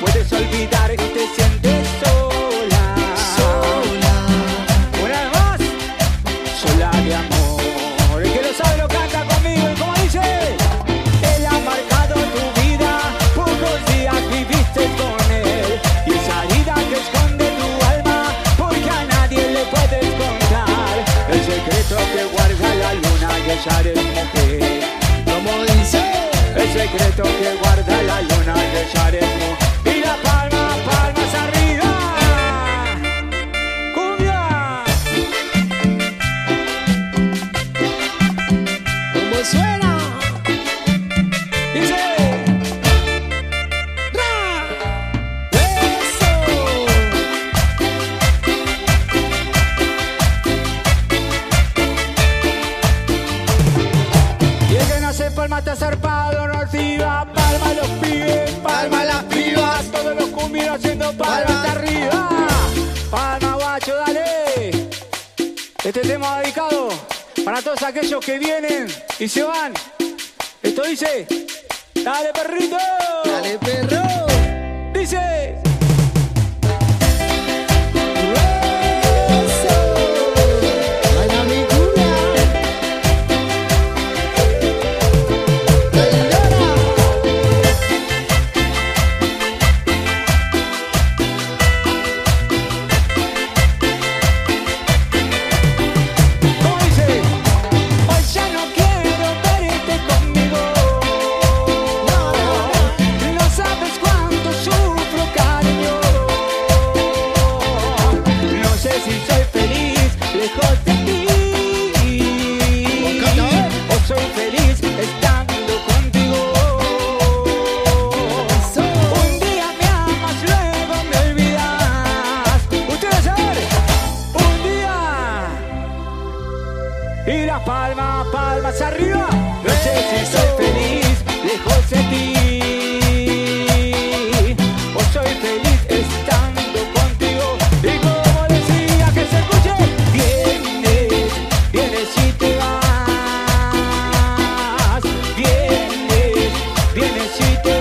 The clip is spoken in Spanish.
puedes olvidar y te sientes sola. Sola. Una vez más, sola de amor. El que lo sabe lo canta conmigo y como dice, él ha marcado tu vida, pocos días viviste con él. Y esa herida que esconde tu alma, porque a nadie le puedes contar. El secreto que guarda la luna y ella está zarpado, no activa. Palma a los pibes, palma las pibas. Todos los cumbieros haciendo palma hasta arriba. Palma, guacho, dale. Este tema dedicado para todos aquellos que vienen y se van. Esto dice, dale perrito. Dale, perro. Dice, lejos de ti. Canta. O soy feliz estando contigo. Un día me amas, luego me olvidas. Ustedes saben, un día. Y las palmas, palmas arriba. No sé si soy si